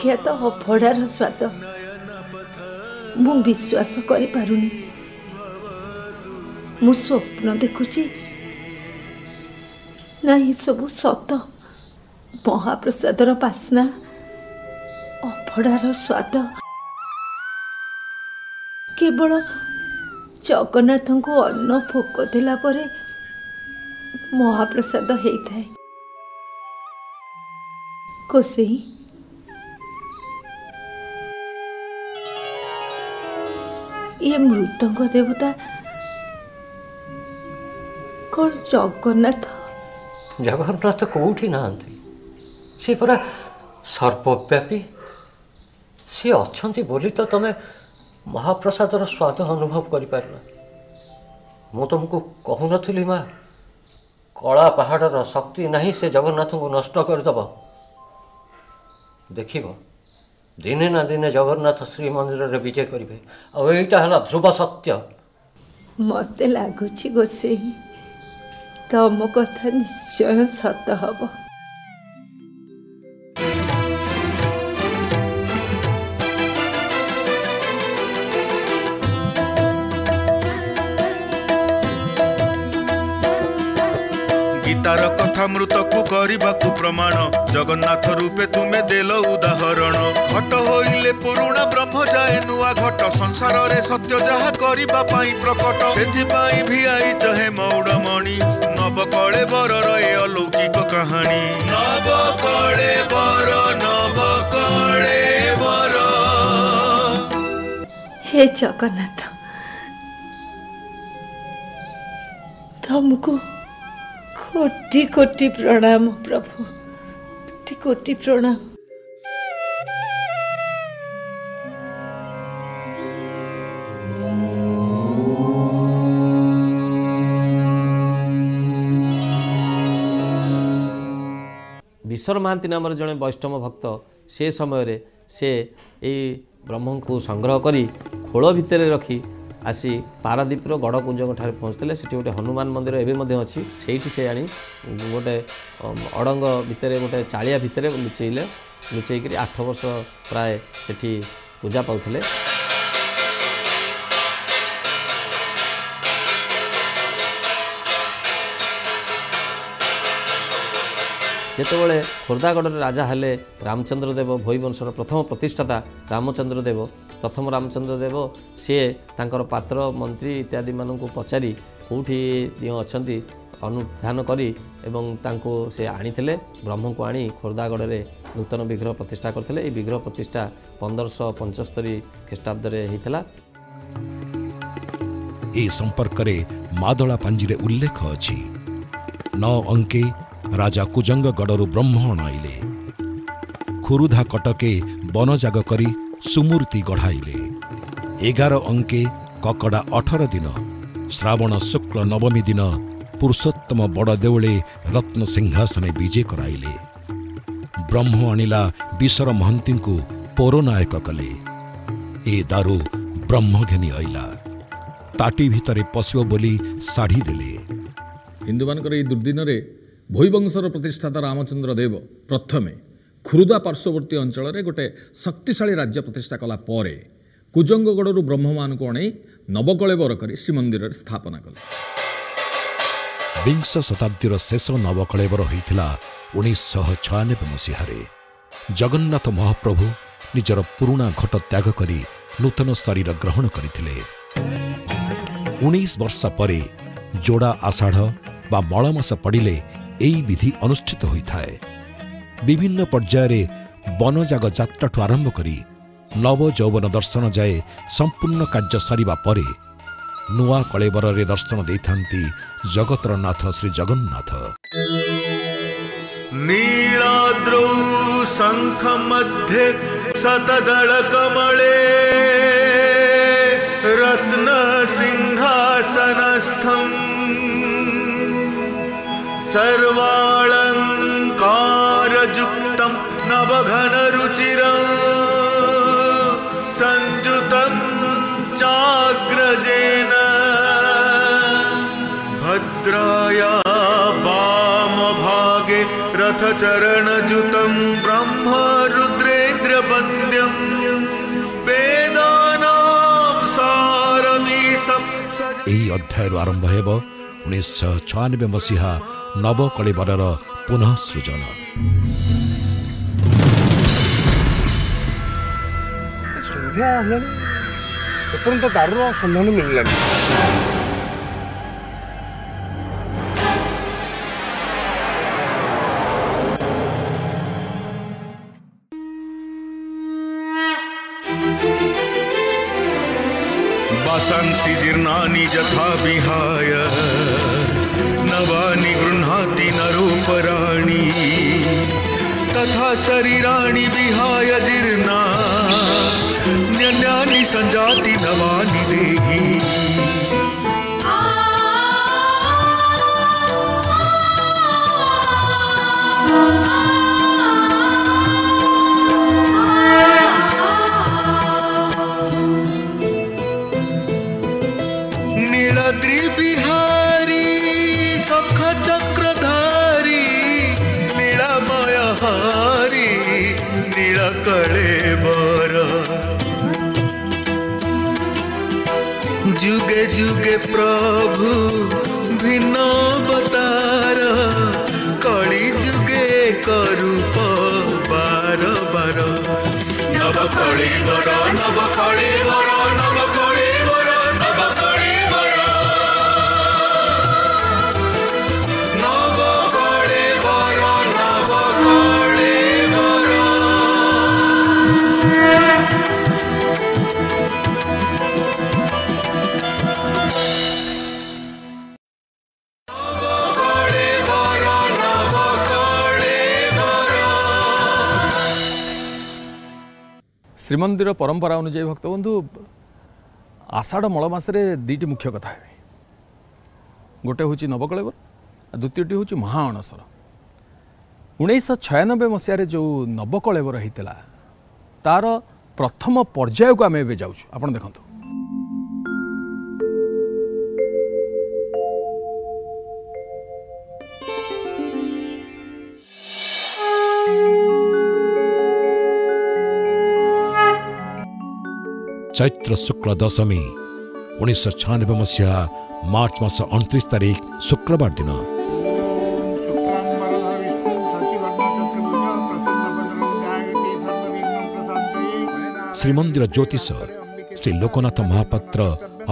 ଅବିଖ୍ୟାତ ଅଭଡ଼ାର ସ୍ୱାଦ। ମୁଁ ବିଶ୍ୱାସ କରିପାରୁନି। ମୁଁ ସ୍ୱପ୍ନ ଦେଖୁଛି। ନା ଏସବୁ ସତ। ମହାପ୍ରସାଦର ବାସ୍ନା ଅଭଡ଼ାର ସ୍ୱାଦ। କେବଳ ଜଗନ୍ନାଥଙ୍କୁ ଅନ୍ନ ଭୋଗ ଦେଲା ପରେ ମହାପ୍ରସାଦ ହେଇଥାଏ। କୋସେଇ ଇଏ ମୃତଙ୍କ ଦେବତା କ'ଣ ଜଗନ୍ନାଥ ଜଗନ୍ନାଥ କେଉଁଠି ନାହାନ୍ତି ସେ ପରା ସର୍ବବ୍ୟାପୀ ସିଏ ଅଛନ୍ତି ବୋଲି ତ ତମେ ମହାପ୍ରସାଦର ସ୍ୱାଦ ଅନୁଭବ କରିପାରିଲ ମୁଁ ତୁମକୁ କହୁନଥିଲି ମା କଳା ପାହାଡ଼ର ଶକ୍ତି ନାହିଁ ସେ ଜଗନ୍ନାଥଙ୍କୁ ନଷ୍ଟ କରିଦେବ। ଦେଖିବ ଦିନେ ନା ଦିନେ ଜଗନ୍ନାଥ ଶ୍ରୀମନ୍ଦିରରେ ବିଜେ କରିବେ। ଆଉ ଏଇଟା ହେଲା ଧ୍ରୁବ ସତ୍ୟ। ମୋତେ ଲାଗୁଛି ଗୋସେଇ ତମ କଥା ନିଶ୍ଚୟ ସତ ହବ। ଗୀତାର କଥା ମୃତକୁ କରିବାକୁ ପ୍ରମାଣ। ଜଗନ୍ନାଥ ରୂପେ ତୁମେ ଦେଲ ଉଦାହରଣ। ଘଟ ହୋଇଲେ ପୁରୁଣା ବ୍ରହ୍ମ ଯାଏ ନୂଆ ଘଟ। ସଂସାରରେ ସତ୍ୟ ଯାହା କରିବା ପାଇଁ ପ୍ରକଟ। ସେଥିପାଇଁ ଭିଆଇଛ ହେ ମୌଡ଼ମଣି ନବ କଳେ ବରର ଏ ଅଲୌକିକ କାହାଣୀ। ନବ କଳେ ବର ନବ କଳେ ବର ହେ ଜଗନ୍ନାଥ ତମକୁ କୋଟି କୋଟି ପ୍ରଣାମ ପ୍ରଭୁ। କୋଟି କୋଟି ପ୍ରଣାମ। ବିଶ୍ୱର ମହାନ୍ତି ନାମର ଜଣେ ବୈଷ୍ଣବ ଭକ୍ତ ସେ ସମୟରେ ସେ ଏଇ ବ୍ରହ୍ମଙ୍କୁ ସଂଗ୍ରହ କରି ଖୋଳ ଭିତରେ ରଖି ଆସି ପାରାଦ୍ୱୀପର ଗଡ଼କୁଞ୍ଜଙ୍କ ଠାରେ ପହଞ୍ଚିଥିଲେ। ସେଠି ଗୋଟେ ହନୁମାନ ମନ୍ଦିର ଏବେ ମଧ୍ୟ ଅଛି। ସେଇଠି ସେ ଆଣି ଗୋଟେ ଅଡ଼ଙ୍ଗ ଭିତରେ ଗୋଟେ ଚାଳିଆ ଭିତରେ ଲୁଚେଇଲେ। ଲୁଚେଇକରି ଆଠ ବର୍ଷ ପ୍ରାୟ ସେଠି ପୂଜା ପାଉଥିଲେ। ଯେତେବେଳେ ଖୋର୍ଦ୍ଧାଗଡ଼ରେ ରାଜା ହେଲେ ରାମଚନ୍ଦ୍ର ଦେବ ଭୋଇ ବଂଶର ପ୍ରଥମ ପ୍ରତିଷ୍ଠାତା ରାମଚନ୍ଦ୍ର ଦେବ ପ୍ରଥମ ରାମଚନ୍ଦ୍ର ଦେବ ସିଏ ତାଙ୍କର ପାତ୍ର ମନ୍ତ୍ରୀ ଇତ୍ୟାଦିମାନଙ୍କୁ ପଚାରି କେଉଁଠି ଅଛନ୍ତି ଅନୁଧ୍ୟାନ କରି ଏବଂ ତାଙ୍କୁ ସେ ଆଣିଥିଲେ ବ୍ରହ୍ମଙ୍କୁ ଆଣି ଖୋର୍ଦ୍ଧାଗଡ଼ରେ ନୂତନ ବିଗ୍ରହ ପ୍ରତିଷ୍ଠା କରିଥିଲେ। ଏହି ବିଗ୍ରହ ପ୍ରତିଷ୍ଠା ପନ୍ଦରଶହ ପଞ୍ଚସ୍ତରୀ ଖ୍ରୀଷ୍ଟାବ୍ଦରେ ହେଇଥିଲା। ଏ ସମ୍ପର୍କରେ ମାଦଳା ପାଞ୍ଜିରେ ଉଲ୍ଲେଖ ଅଛି। ନଅ ଅଙ୍କେ ରାଜା କୁଜଙ୍ଗଗଡ଼ରୁ ବ୍ରହ୍ମ ଅଣାଇଲେ ଖୁରୁଧା କଟକେ ବନଜାଗ କରି ସୁମୂର୍ତ୍ତି ଗଢ଼ାଇଲେ। ଏଗାର ଅଙ୍କେ କକଡ଼ା ଅଠର ଦିନ ଶ୍ରାବଣ ଶୁକ୍ଳ ନବମୀ ଦିନ ପୁରୁଷୋତ୍ତମ ବଡ଼ ଦେଉଳେ ରତ୍ନ ସିଂହାସନେ ବିଜେ କରାଇଲେ। ବ୍ରହ୍ମ ଆଣିଲା ବିଶର ମହନ୍ତୀଙ୍କୁ ପୌରନାୟକ କଲେ। ଏ ଦାରୁ ବ୍ରହ୍ମ ଘେନି ଅଇଲା। ତାଟି ଭିତରେ ପଶିବ ବୋଲି ଶାଢ଼ୀ ଦେଲେ। ହିନ୍ଦୁମାନଙ୍କର ଏହି ଦୁର୍ଦ୍ଦିନରେ ଭୋଇବଂଶର ପ୍ରତିଷ୍ଠାତା ରାମଚନ୍ଦ୍ର ଦେବ ପ୍ରଥମେ ଖୁରୁଦା ପାର୍ଶ୍ୱବର୍ତ୍ତୀ ଅଞ୍ଚଳରେ ଗୋଟେ ଶକ୍ତିଶାଳୀ ରାଜ୍ୟ ପ୍ରତିଷ୍ଠା କଲା ପରେ କୁଜଙ୍ଗଗଡ଼ରୁ ବ୍ରହ୍ମମାନଙ୍କୁ ଅଣେଇ ନବକଳେବର କରି ଶ୍ରୀମନ୍ଦିରରେ ସ୍ଥାପନା କଲେ। ବିଂଶ ଶତାବ୍ଦୀର ଶେଷ ନବକଳେବର ହୋଇଥିଲା ଉଣେଇଶଶହ ଛୟାନବେ ମସିହାରେ। ଜଗନ୍ନାଥ ମହାପ୍ରଭୁ ନିଜର ପୁରୁଣା ଘଟ ତ୍ୟାଗ କରି ନୂତନ ଶରୀର ଗ୍ରହଣ କରିଥିଲେ। ଉଣେଇଶ ବର୍ଷ ପରେ ଯୋଡ଼ା ଆଷାଢ଼ ବା ମଳମାସ ପଡ଼ିଲେ ଏହି ବିଧି ଅନୁଷ୍ଠିତ ହୋଇଥାଏ। ବିଭିନ୍ନ ପର୍ଯ୍ୟାୟରେ ବନଜାଗ ଯାତ୍ରାଠୁ ଆରମ୍ଭ କରି ନବ ଯୌବନ ଦର୍ଶନ ଯାଏ ସମ୍ପୂର୍ଣ୍ଣ କାର୍ଯ୍ୟ ସରିବା ପରେ ନୂଆ କଳେବରରେ ଦର୍ଶନ ଦେଇଥାନ୍ତି ଜଗତର ନାଥ ଶ୍ରୀ ଜଗନ୍ନାଥ नीलाद्रौ शङ्खमध्ये शतदलकमले रत्नसिंहासनस्थम् रजुक्तं नवघनरुचिरं सञ्जुतं चाग्रजेन। भद्राया वामभागे रथचरणयुतं ब्रह्मरुद्रेन्द्रवन्द्यं वेदानां सारमीशं ଏହି ଅଧ୍ୟାୟରୁ ଆରମ୍ଭ ହେବ ଉଣେଇଶହ ଛୟାନବେ ମସିହା ନବକଳିବରର ପୁନଃସୃଜନ ସୃଜନ ସନ୍ଧ୍ୟା ହେଲାଣି ଏପର୍ଯ୍ୟନ୍ତ ଦାରୁର ସନ୍ଧାନ ମିଳିଲାନି वासांसि जीर्णानि यथा विहाय नवानि गृह्णाति नरोपराणि तथा शरीराणि विहाय जीर्णा कन्या निसंजाति नवानी देगी ଶ୍ରୀମନ୍ଦିର ପରମ୍ପରା ଅନୁଯାୟୀ ଭକ୍ତବନ୍ଧୁ ଆଷାଢ଼ ମଳ ମାସରେ ଦୁଇଟି ମୁଖ୍ୟ କଥା ହେବେ। ଗୋଟେ ହେଉଛି ନବକଳେବର ଆଉ ଦ୍ୱିତୀୟଟି ହେଉଛି ମହା ଅଣସର ଉଣେଇଶହ ଛୟାନବେ ମସିହାରେ ଯେଉଁ ନବକଳେବର ହେଇଥିଲା ତାର ପ୍ରଥମ ପର୍ଯ୍ୟାୟକୁ ଆମେ ଏବେ ଯାଉଛୁ। ଆପଣ ଦେଖନ୍ତୁ। ଚୈତ୍ର ଶୁକ୍ଳ ଦଶମୀ ଉଣେଇଶହ ଛୟାନବେ ମସିହା ମାର୍ଚ୍ଚ ମାସ ଅଣତିରିଶ ତାରିଖ ଶୁକ୍ରବାର ଦିନ ଶ୍ରୀମନ୍ଦିର ଜ୍ୟୋତିଷ ଶ୍ରୀ ଲୋକନାଥ ମହାପାତ୍ର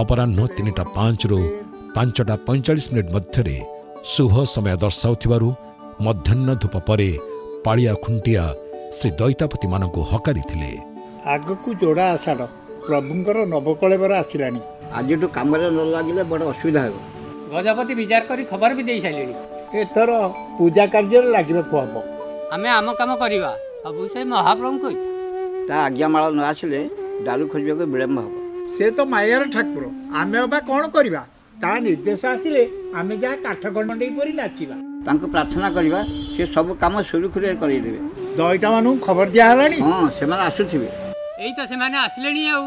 ଅପରାହ୍ନ ତିନିଟା ପାଞ୍ଚରୁ ପାଞ୍ଚଟା ପଇଁଚାଳିଶ ମିନିଟ୍ ମଧ୍ୟରେ ଶୁଭ ସମୟ ଦର୍ଶାଉଥିବାରୁ ମଧ୍ୟାହ୍ନ ଧୂପ ପରେ ପାଳିଆ ଖୁଣ୍ଟିଆ ଶ୍ରୀ ଦଇତାପତିମାନଙ୍କୁ ହକାରିଥିଲେ ଆଗକୁ ଯୋଡ଼ା ଆଷାଢ଼। ପ୍ରଭୁଙ୍କର ନବକଳେବର ଆସିଲାଣି। ଆଜିଠୁ କାମରେ ନ ଲାଗିଲେ ବଡ଼ ଅସୁବିଧା ହେବ। ଗଜପତି ବିଚାର କରି ଖବର ବି ଦେଇ ସାରିଲେଣି। ଏଥର ପୂଜା କାର୍ଯ୍ୟରେ ଲାଗିବାକୁ ହବ ଆମେ ଆମ କାମ କରିବା। ସବୁ ସେ ମହାପ୍ରଭୁଙ୍କ ଇଚ୍ଛା ତା ଆଜ୍ଞାମାଳ ନ ଆସିଲେ ଦାରୁ ଖୋଜିବାକୁ ବିଳମ୍ବ ହେବ। ସେ ତ ମାୟାର ଠାକୁର। ଆମେ ଅବା କ'ଣ କରିବା? ତା ନିର୍ଦ୍ଦେଶ ଆସିଲେ ଆମେ ଯାହା କାଠ କଣ୍ଡେଇ ପରି ନାଚିବା। ତାଙ୍କୁ ପ୍ରାର୍ଥନା କରିବା ସେ ସବୁ କାମ ସୁରୁଖୁରୁରେ କରେଇଦେବେ। ଦଇତାମାନଙ୍କୁ ଖବର ଦିଆହେଲାଣି? ହଁ ସେମାନେ ଆସୁଥିବେ। ଏଇ ତ ସେମାନେ ଆସିଲେଣି ଆଉ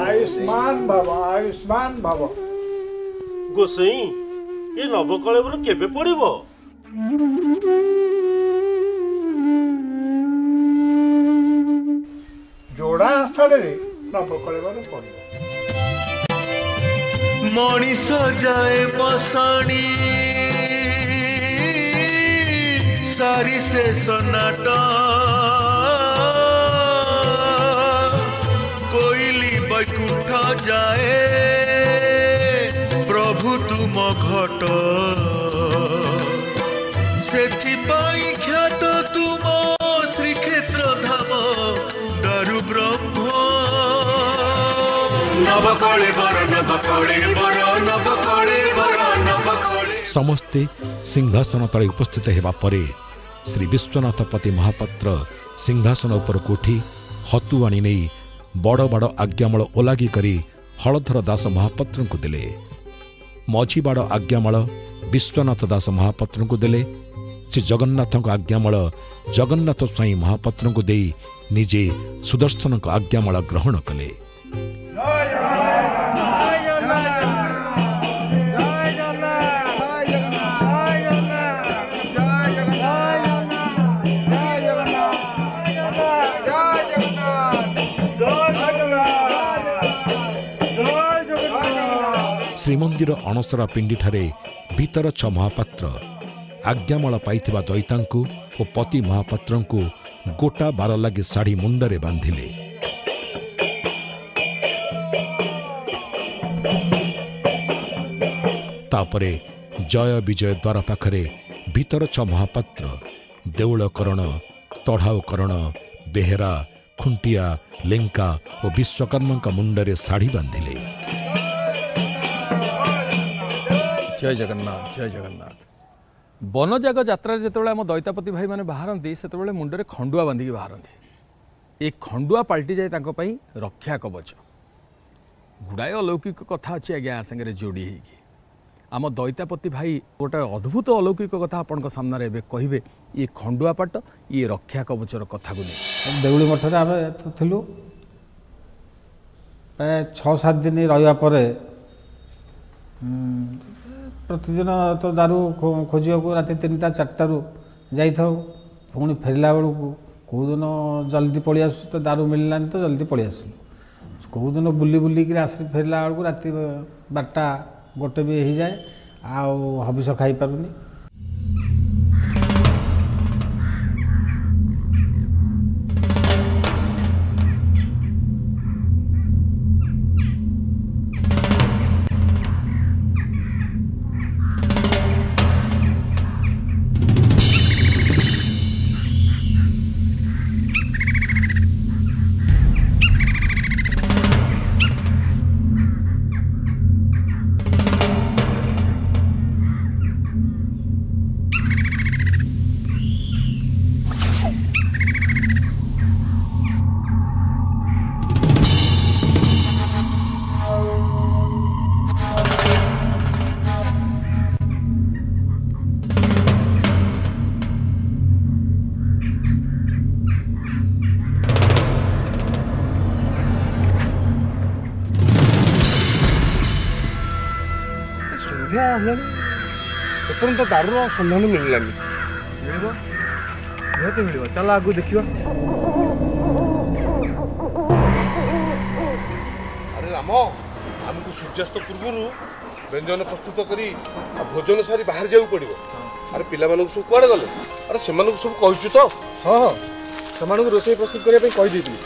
ଆୟୁଷ୍ମାନ ଭବ ଆୟୁଷ୍ମାନ ଭବ ଗୋସାଇଁ ଏ ନବକଳେବର କେବେ ପଡ଼ିବ ଯୋଡ଼ା ଆଷାଢ଼ରେ ନବକଳେବର ପଡ଼ିବ ମଣିଷ ଯାଏ ମଶାଣି ସାରି ସେ ସନାଟ କୋଇଲି ବୈକୁଣ୍ଠ ଯାଏ ପ୍ରଭୁ ତୁମ ଘଟ ସେଥିପାଇଁ ଖ୍ୟାତ ତୁମ ଶ୍ରୀକ୍ଷେତ୍ର ଧାମ ଦାରୁ ବ୍ରହ୍ମ ନବକଳେବର ନବକଳେବର ନବକଳେବର ନବକଳେ ସମସ୍ତେ ସିଂହାସନ ତଳେ ଉପସ୍ଥିତ ହେବା ପରେ ଶ୍ରୀ ବିଶ୍ୱନାଥପତି ମହାପାତ୍ର ସିଂହାସନ ଉପରକୁ ଉଠି ହତୁଆଣି ନେଇ ବଡ଼ ବଡ଼ ଆଜ୍ଞାମଳ ଓଲାଗି କରି ହଳଧର ଦାସ ମହାପାତ୍ରଙ୍କୁ ଦେଲେ ମଝି ବାଡ଼ ଆଜ୍ଞାମାଳ ବିଶ୍ୱନାଥ ଦାସ ମହାପାତ୍ରଙ୍କୁ ଦେଲେ ଶ୍ରୀ ଜଗନ୍ନାଥଙ୍କ ଆଜ୍ଞାମାଳ ଜଗନ୍ନାଥ ସ୍ୱାଇଁ ମହାପାତ୍ରଙ୍କୁ ଦେଇ ନିଜେ ସୁଦର୍ଶନଙ୍କ ଆଜ୍ଞାମାଳ ଗ୍ରହଣ କଲେ ଶ୍ରୀମନ୍ଦିର ଅଣସରା ପିଣ୍ଡିଠାରେ ଭିତର ମହାପାତ୍ର ଆଜ୍ଞାମାଳ ପାଇଥିବା ଦଇତାଙ୍କୁ ଓ ପତି ମହାପାତ୍ରଙ୍କୁ ଗୋଟା ବାର ଲାଗି ଶାଢ଼ୀ ମୁଣ୍ଡରେ ବାନ୍ଧିଲେ। ତାପରେ ଜୟ ବିଜୟ ଦ୍ୱାର ପାଖରେ ଭିତର ମହାପାତ୍ର ଦେଉଳକରଣ ତଢ଼ାଉକରଣ ବେହେରା ଖୁଣ୍ଟିଆ ଲେଙ୍କା ଓ ବିଶ୍ୱକର୍ମାଙ୍କ ମୁଣ୍ଡରେ ଶାଢ଼ୀ ବାନ୍ଧିଲେ। ଜୟ ଜଗନ୍ନାଥ ଜୟ ଜଗନ୍ନାଥ। ବନଜାଗ ଯାତ୍ରାରେ ଯେତେବେଳେ ଆମ ଦୈତାପତି ଭାଇମାନେ ବାହାରନ୍ତି ସେତେବେଳେ ମୁଣ୍ଡରେ ଖଣ୍ଡୁଆ ବାନ୍ଧିକି ବାହାରନ୍ତି। ଏ ଖଣ୍ଡୁଆ ପାଲଟିଯାଏ ତାଙ୍କ ପାଇଁ ରକ୍ଷା କବଚ। ଗୁଡ଼ାଏ ଅଲୌକିକ କଥା ଅଛି ଆଜ୍ଞା ଆ ସାଙ୍ଗରେ ଯୋଡ଼ି ହେଇକି। ଆମ ଦୈତାପତି ଭାଇ ଗୋଟେ ଅଦ୍ଭୁତ ଅଲୌକିକ କଥା ଆପଣଙ୍କ ସାମ୍ନାରେ ଏବେ କହିବେ ଇଏ ଖଣ୍ଡୁଆ ପାଟ ଇଏ ରକ୍ଷା କବଚର କଥାକୁ ନେଇ। ଦେଉଳି ମଠରେ ଆମେ ତ ଥିଲୁ। ପ୍ରାୟ ଛଅ ସାତ ଦିନ ରହିବା ପରେ ଉଁ, ପ୍ରତିଦିନ ତ ଦାରୁ ଖୋଜିବାକୁ ରାତି ତିନିଟା ଚାରିଟାରୁ ଯାଇଥାଉ। ପୁଣି ଫେରିଲା ବେଳକୁ କେଉଁଦିନ ଜଲ୍ଦି ପଳେଇ ଆସୁଛୁ ତ ଦାରୁ ମିଳିଲାନି ତ ଜଲ୍ଦି ପଳେଇ ଆସିଲୁ କେଉଁଦିନ ବୁଲି ବୁଲିକିରି ଆସି ଫେରିଲା ବେଳକୁ ରାତି ବାରଟା ଗୋଟେ ବି ହେଇଯାଏ ଆଉ ହବିଷ ଖାଇପାରୁନି। ଏପର୍ଯ୍ୟନ୍ତ ଦାରୁର ସନ୍ଧାନ ମିଳିଲାନି ମିଳିବ ନିହାତି ମିଳିବ ଚାଲ ଆଗକୁ ଦେଖିବା ଆରେ ରାମ ଆମକୁ ସୂର୍ଯ୍ୟାସ୍ତ ପୂର୍ବରୁ ବ୍ୟଞ୍ଜନ ପ୍ରସ୍ତୁତ କରି ଆଉ ଭୋଜନ ସାରି ବାହାରି ଯିବାକୁ ପଡ଼ିବ ଆରେ ପିଲାମାନଙ୍କୁ ସବୁ କୁଆଡ଼େ ଗଲେ ଆରେ ସେମାନଙ୍କୁ ସବୁ କହିଛୁ ତ ହଁ ହଁ ସେମାନଙ୍କୁ ରୋଷେଇ ପ୍ରସ୍ତୁତ କରିବା ପାଇଁ କହିଦେଇଥିଲି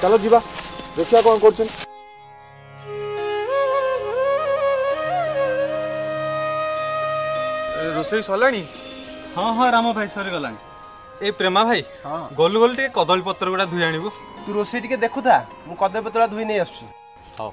ଚାଲ ଯିବା ଦେଖିବା କ'ଣ କରୁଛନ୍ତି ରୋଷେଇ ସରିଲାଣି? ହଁ ହଁ ରାମ ଭାଇ ସରିଗଲାଣି। ଏ ପ୍ରେମା ଭାଇ ଗଲୁ ଗଲୁ ଟିକେ କଦଳୀ ପତ୍ର ଗୁଡ଼ା ଧୋଇ ଆଣିବୁ। ତୁ ରୋଷେଇ ଟିକେ ଦେଖୁଥା ମୁଁ କଦଳୀ ପତ୍ର ଧୋଇ ନେଇ ଆସୁଛି। ହଉ।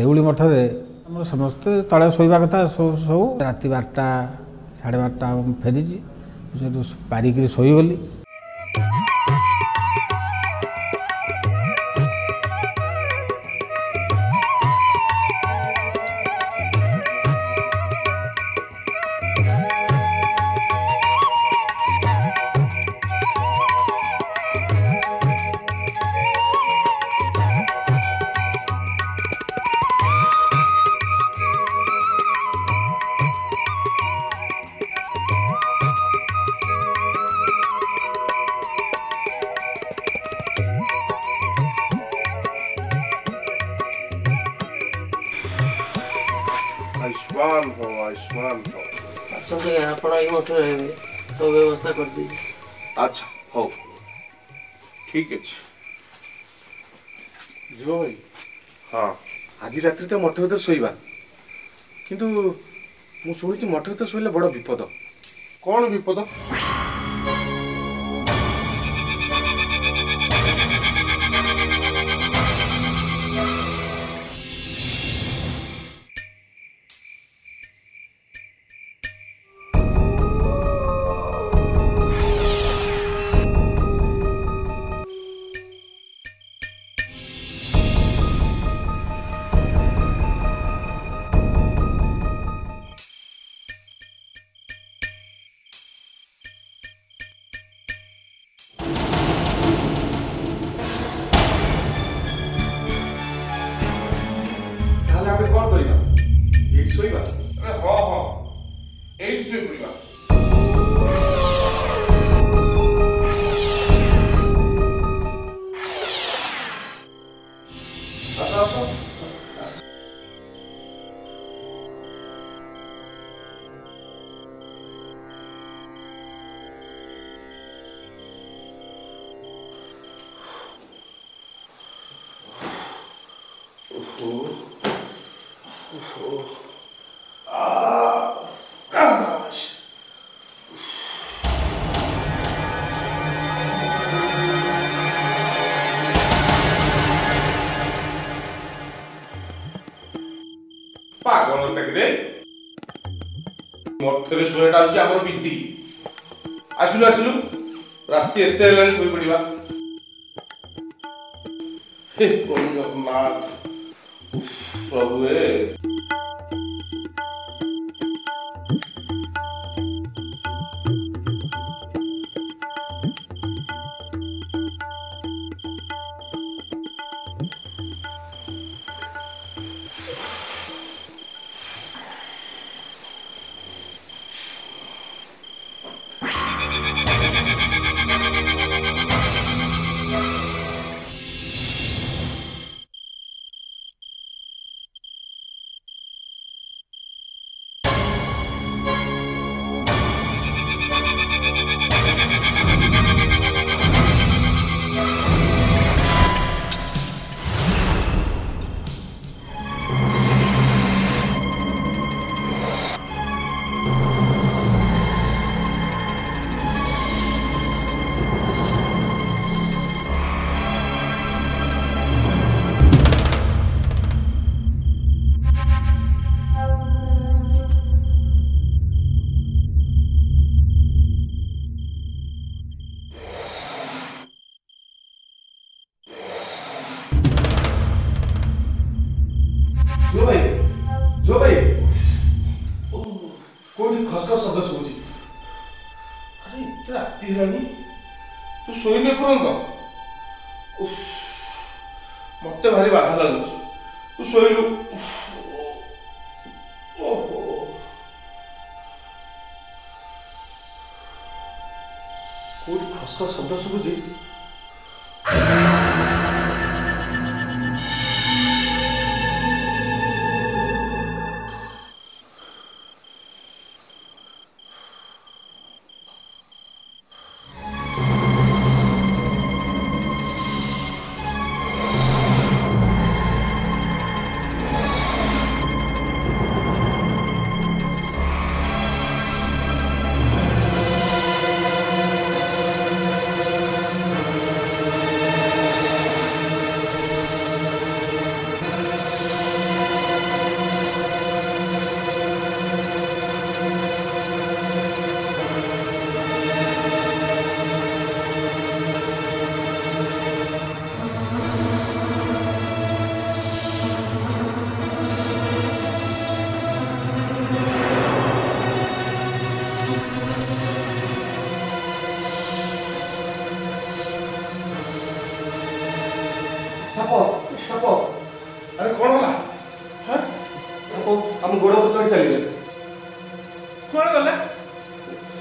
ଦେଉଳି ମଠରେ ଆମର ସମସ୍ତେ ତଳେ ଶୋଇବା କଥା ସବୁ ସବୁ ରାତି ବାରଟା ସାଢ଼େ ବାରଟା ମୁଁ ଫେରିଛି ସେଠୁ ପାରିକିରି ଶୋଇଗଲି। ଆୟୁଷ୍ମାନ ଭବ ଆୟୁଷ୍ମାନ ଭବ ଆସନ୍ତୁ ଆପଣ ଏଇ ମଠରେ ରହିବେ ସବୁ ବ୍ୟବସ୍ଥା କରିଦେଇଛି ଆଚ୍ଛା ହଉ ଠିକ ଅଛି ଯିବ ଭାଇ ହଁ ଆଜି ରାତିରେ ତ ମଠ ଭିତରେ ଶୋଇବା କିନ୍ତୁ ମୁଁ ଶୁଣିଛି ମଠ ଭିତରେ ଶୋଇଲେ ବଡ଼ ବିପଦ କ'ଣ ବିପଦ পাগলটাকে মধ্যে শোয়াটা হচ্ছে আমার বৃত্তি। আসলু আসলু। রাত্রি এতে হলে শোয়ে পড়া হে প্রভু জগন্নাথ 어? 어, 러브의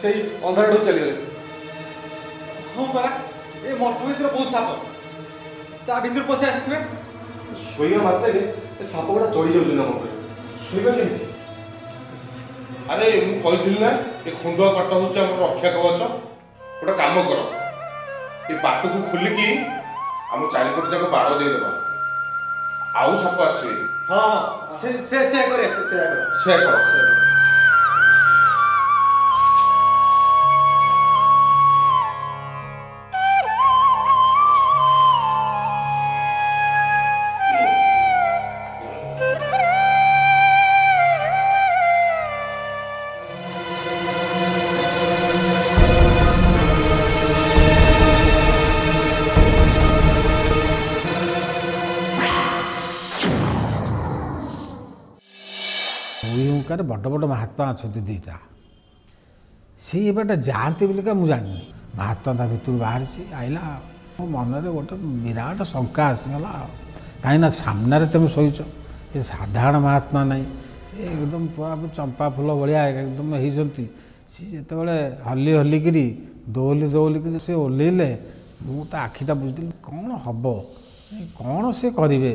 ସେଇ ଅନ୍ଧାର ଆଡ଼କୁ ଚାଲିଗଲେ ହଁ ପରା ଏ ମଠ ଭିତରେ ବହୁତ ସାପ ତା ଭିତରୁ ପଶି ଆସିଥିବେ ଶୋଇବା ମାତ୍ରକେ ଏ ସାପ ଗୁଡ଼ା ଚଢ଼ି ଯାଉଛନ୍ତି ଆମ ଉପରେ ଶୋଇବା କେମିତି ଆରେ ମୁଁ କହିଥିଲି ନା ଏ ଖୁଣ୍ଡୁଆ ପାଟ ହଉଛି ଆମର ରକ୍ଷା କବଚ ଗୋଟେ କାମ କର ଏ ପାଟକୁ ଖୋଲିକି ଆମ ଚାରିପଟ ଯାକ ବାଡ଼ ଦେଇଦେବା ଆଉ ସାପ ଆସିବେ ହଁ ସେ ସେ ସେ କରେ ସେ ସେ କରେ ସେୟା କର ଅଛନ୍ତି ଦୁଇଟା ସିଏ ଏବାଟେ ଯାଆନ୍ତି ବୋଲିକା ମୁଁ ଜାଣିନି। ମହାତ୍ମା ତା ଭିତରୁ ବାହାରିଛି ଆଇଲା ମୋ ମନରେ ଗୋଟେ ବିରାଟ ଶଙ୍କା ଆସିଗଲା ଆଉ। କାହିଁକିନା ସାମ୍ନାରେ ତୁମେ ଶୋଇଛ ଏ ସାଧାରଣ ମହାତ୍ମା ନାହିଁ ଏ ଏକଦମ ପୁରା ଚମ୍ପା ଫୁଲ ଭଳିଆ ଏକଦମ ହେଇଛନ୍ତି। ସିଏ ଯେତେବେଳେ ହଲି ହଲିକିରି ଦୋହଲି ଦୋହଲିକିରି ସେ ଓହ୍ଲେଇଲେ ମୁଁ ତା ଆଖିଟା ବୁଝିଥିଲି କ'ଣ ହେବ? କ'ଣ ସେ କରିବେ?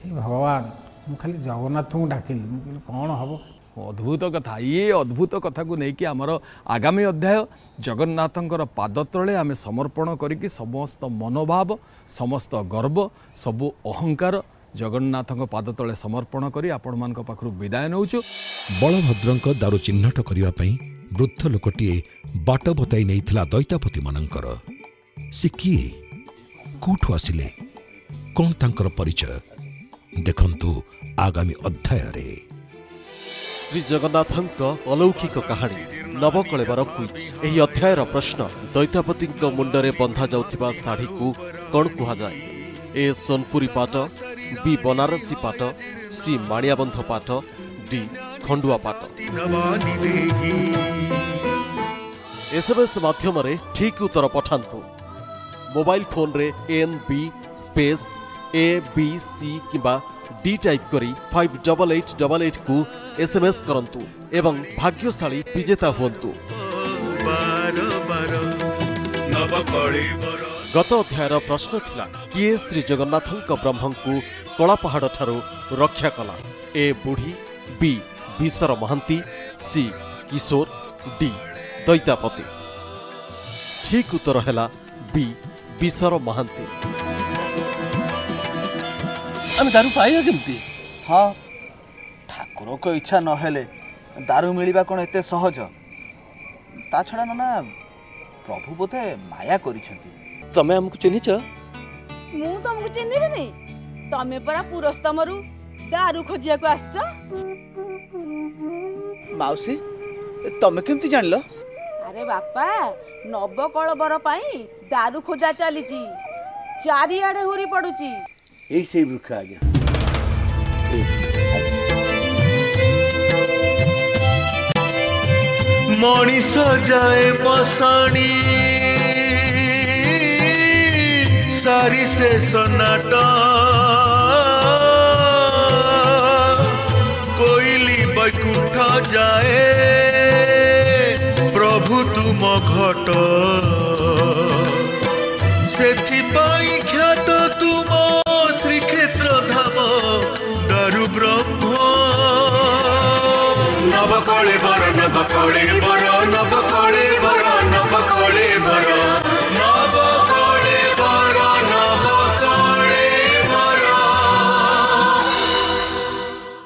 ହେ ଭଗବାନ ମୁଁ ଖାଲି ଜଗନ୍ନାଥଙ୍କୁ ଡାକିଲି। ମୁଁ କହିଲି କ'ଣ ହେବ? ଅଦ୍ଭୁତ କଥା ଇଏ ଅଦ୍ଭୁତ କଥାକୁ ନେଇକି ଆମର ଆଗାମୀ ଅଧ୍ୟାୟ ଜଗନ୍ନାଥଙ୍କର ପାଦ ତଳେ ଆମେ ସମର୍ପଣ କରିକି ସମସ୍ତ ମନୋଭାବ ସମସ୍ତ ଗର୍ବ ସବୁ ଅହଙ୍କାର ଜଗନ୍ନାଥଙ୍କ ପାଦ ତଳେ ସମର୍ପଣ କରି ଆପଣମାନଙ୍କ ପାଖରୁ ବିଦାୟ ନେଉଛୁ। ବଳଭଦ୍ରଙ୍କ ଦାରୁ ଚିହ୍ନଟ କରିବା ପାଇଁ ବୃଦ୍ଧ ଲୋକଟିଏ ବାଟ ବତାଇ ନେଇଥିଲା ଦୈତାପତିମାନଙ୍କର। ସେ କିଏ? କୋଉଠୁ ଆସିଲେ? କ'ଣ ତାଙ୍କର ପରିଚୟ? ଦେଖନ୍ତୁ ଆଗାମୀ ଅଧ୍ୟାୟରେ। ଶ୍ରୀ ଜଗନ୍ନାଥଙ୍କ ଅଲୌକିକ କାହାଣୀ ନବକଳେବର କୁଇଜ୍ ଏହି ଅଧ୍ୟାୟର ପ୍ରଶ୍ନ ଦୈତାପତିଙ୍କ ମୁଣ୍ଡରେ ବନ୍ଧା ଯାଉଥିବା ଶାଢ଼ୀକୁ କ'ଣ କୁହାଯାଏ? ଏ ସୋନପୁରୀ ପାଟ ବି ବନାରସୀ ପାଟ ସି ମାଣିଆବନ୍ଧ ପାଟ ଡି ଖଣ୍ଡୁଆ ପାଟ ଏସ୍ଏମ୍ଏସ୍ ମାଧ୍ୟମରେ ଠିକ୍ ଉତ୍ତର ପଠାନ୍ତୁ। ମୋବାଇଲ ଫୋନ୍ରେ N B space A B C କିମ୍ବା ଡି ଟାଇପ୍ କରି ଫାଇଭ୍ ଡବଲ୍ ଏଇଟ୍ ଡବଲ୍ ଏଇଟ୍କୁ ଏସ୍ଏମ୍ଏସ୍ କରନ୍ତୁ ଏବଂ ଭାଗ୍ୟଶାଳୀ ବିଜେତା ହୁଅନ୍ତୁ ଗତ ଅଧ୍ୟାୟର ପ୍ରଶ୍ନ ଥିଲା କିଏ ଶ୍ରୀ ଜଗନ୍ନାଥଙ୍କ ବ୍ରହ୍ମଙ୍କୁ କଳାପାହାଡ଼ଠାରୁ ରକ୍ଷା କଲା? ଏ ବୁଢ଼ୀ B Bishar Mahanti C Kishore D Daitapati ଠିକ୍ ଉତ୍ତର ହେଲା ବି ବିଶର ମହାନ୍ତି। ଆମେ ଦାରୁ ପାଇବା କେମିତି? ହଁ ଠାକୁରଙ୍କ ଇଚ୍ଛା ନହେଲେ ଦାରୁ ମିଳିବା କ'ଣ ଏତେ ସହଜ? ତା ଛଡ଼ା ନନା ପ୍ରଭୁ ବୋଧେ ମାୟା କରିଛନ୍ତି। ତମେ ଆମକୁ ଚିହ୍ନିଛ? ମୁଁ ତମକୁ ଚିହ୍ନିବିନି? ତମେ ପରା ପୁରସ୍ତମରୁ ଦାରୁ ଖୋଜିବାକୁ ଆସିଛ? ମାଉସୀ ତମେ କେମିତି ଜାଣିଲ? ଆରେ ବାପା ନବକଳବର ପାଇଁ ଦାରୁ ଖୋଜା ଚାଲିଛି। ଚାରିଆଡେ ହୁରି ପଡୁଛି। यही सही वृक्ष गया मनीष जाए बसाणी सारी से सनाट कोईली बैकुंठ जाए, प्रभु तुम घट। से bocole, boro, no bocole, boro, no bocole.